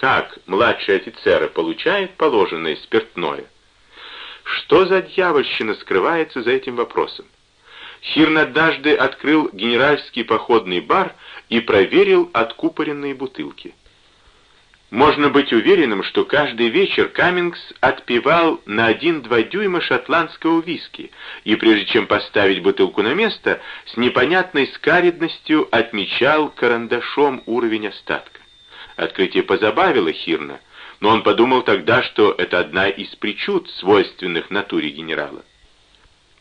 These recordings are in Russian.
как младшие офицеры получают положенное спиртное? Что за дьявольщина скрывается за этим вопросом? Хирн однажды открыл генеральский походный бар и проверил откупоренные бутылки. Можно быть уверенным, что каждый вечер Каммингс отпивал на один-два дюйма шотландского виски, и прежде чем поставить бутылку на место, с непонятной скаридностью отмечал карандашом уровень остатка. Открытие позабавило Хирна, но он подумал тогда, что это одна из причуд, свойственных натуре генерала.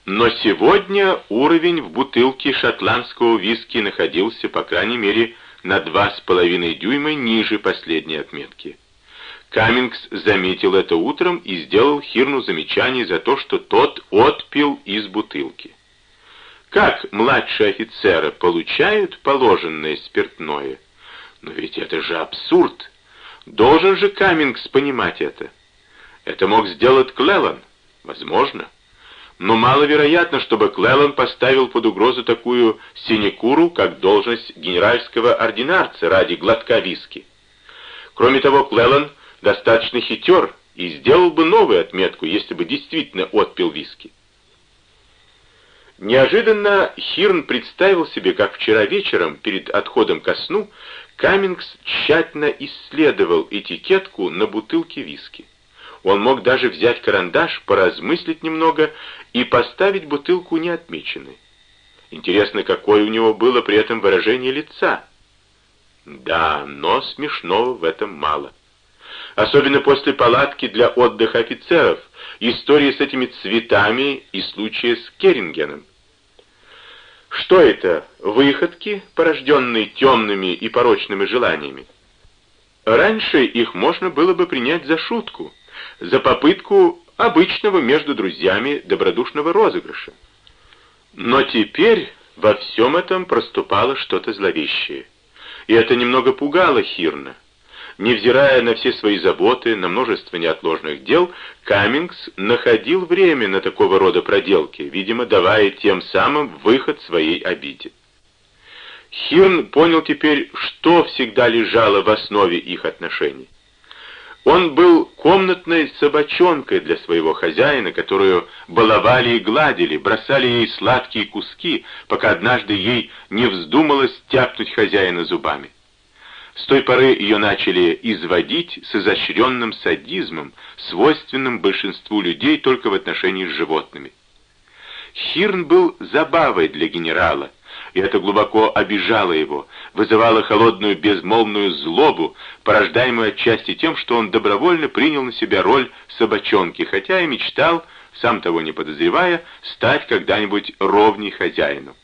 Но сегодня уровень в бутылке шотландского виски находился, по крайней мере, на два с половиной дюйма ниже последней отметки. Каммингс заметил это утром и сделал Хирну замечание за то, что тот отпил из бутылки. Как младшие офицеры получают положенное спиртное? Но ведь это же абсурд. Должен же Каммингс понимать это. Это мог сделать Клеллан. Возможно но маловероятно, чтобы Клеллан поставил под угрозу такую синекуру, как должность генеральского ординарца ради глотка виски. Кроме того, Клеллан достаточно хитер и сделал бы новую отметку, если бы действительно отпил виски. Неожиданно Хирн представил себе, как вчера вечером, перед отходом ко сну, Каммингс тщательно исследовал этикетку на бутылке виски. Он мог даже взять карандаш, поразмыслить немного и поставить бутылку неотмеченной. Интересно, какое у него было при этом выражение лица. Да, но смешного в этом мало. Особенно после палатки для отдыха офицеров, истории с этими цветами и случая с Керрингеном. Что это, выходки, порожденные темными и порочными желаниями? Раньше их можно было бы принять за шутку, за попытку обычного между друзьями добродушного розыгрыша. Но теперь во всем этом проступало что-то зловещее. И это немного пугало Хирна. Невзирая на все свои заботы, на множество неотложных дел, Каммингс находил время на такого рода проделки, видимо, давая тем самым выход своей обиде. Хирн понял теперь, что всегда лежало в основе их отношений. Он был комнатной собачонкой для своего хозяина, которую баловали и гладили, бросали ей сладкие куски, пока однажды ей не вздумалось тяпнуть хозяина зубами. С той поры ее начали изводить с изощренным садизмом, свойственным большинству людей только в отношении с животными. Хирн был забавой для генерала, и это глубоко обижало его, вызывало холодную безмолвную злобу, порождаемую отчасти тем, что он добровольно принял на себя роль собачонки, хотя и мечтал, сам того не подозревая, стать когда-нибудь ровней хозяину.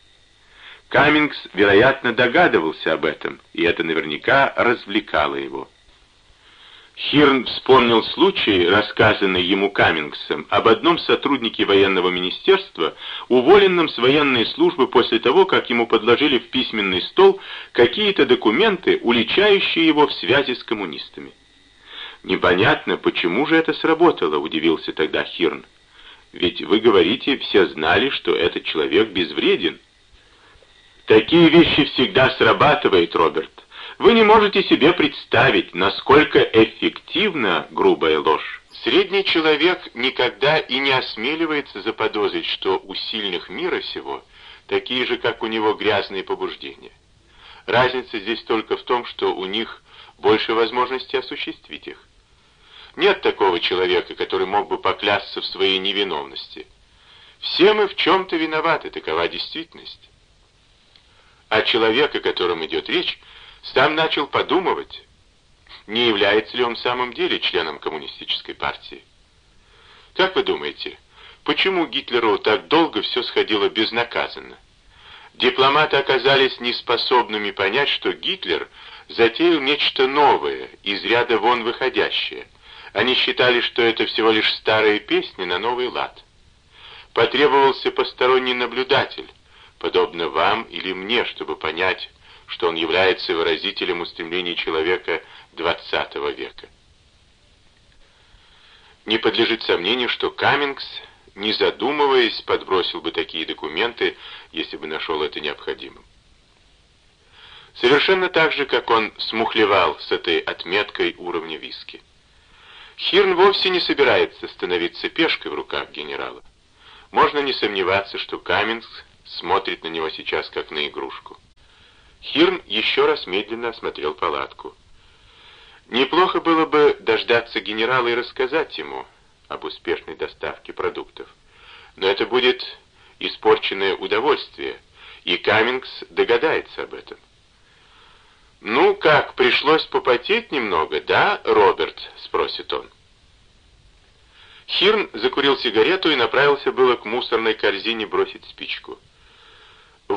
Каммингс, вероятно, догадывался об этом, и это наверняка развлекало его. Хирн вспомнил случай, рассказанный ему Каммингсом, об одном сотруднике военного министерства, уволенном с военной службы после того, как ему подложили в письменный стол какие-то документы, уличающие его в связи с коммунистами. «Непонятно, почему же это сработало», — удивился тогда Хирн. «Ведь вы говорите, все знали, что этот человек безвреден». «Такие вещи всегда срабатывают, Роберт. Вы не можете себе представить, насколько эффективна грубая ложь. Средний человек никогда и не осмеливается заподозрить, что у сильных мира сего такие же, как у него, грязные побуждения. Разница здесь только в том, что у них больше возможностей осуществить их. Нет такого человека, который мог бы поклясться в своей невиновности. Все мы в чем-то виноваты, такова действительность. А человек, о котором идет речь, сам начал подумывать, не является ли он в самом деле членом коммунистической партии. Как вы думаете, почему Гитлеру так долго все сходило безнаказанно? Дипломаты оказались неспособными понять, что Гитлер затеял нечто новое, из ряда вон выходящее. Они считали, что это всего лишь старые песни на новый лад. Потребовался посторонний наблюдатель, подобно вам или мне, чтобы понять, что он является выразителем устремлений человека XX века. Не подлежит сомнению, что Каммингс, не задумываясь, подбросил бы такие документы, если бы нашел это необходимым. Совершенно так же, как он смухлевал с этой отметкой уровня виски. Хирн вовсе не собирается становиться пешкой в руках генерала. Можно не сомневаться, что Каменс смотрит на него сейчас как на игрушку. Хирн еще раз медленно осмотрел палатку. Неплохо было бы дождаться генерала и рассказать ему об успешной доставке продуктов. Но это будет испорченное удовольствие, и Каммингс догадается об этом. «Ну как, пришлось попотеть немного, да, Роберт?» — спросит он. Хирн закурил сигарету и направился было к мусорной корзине бросить спичку.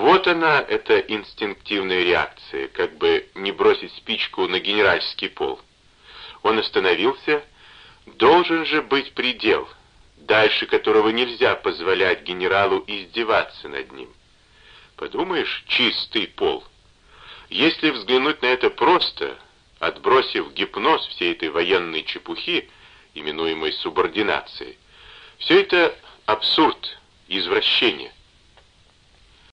Вот она, эта инстинктивная реакция, как бы не бросить спичку на генеральский пол. Он остановился. Должен же быть предел, дальше которого нельзя позволять генералу издеваться над ним. Подумаешь, чистый пол. Если взглянуть на это просто, отбросив гипноз всей этой военной чепухи, именуемой субординацией, все это абсурд, извращение.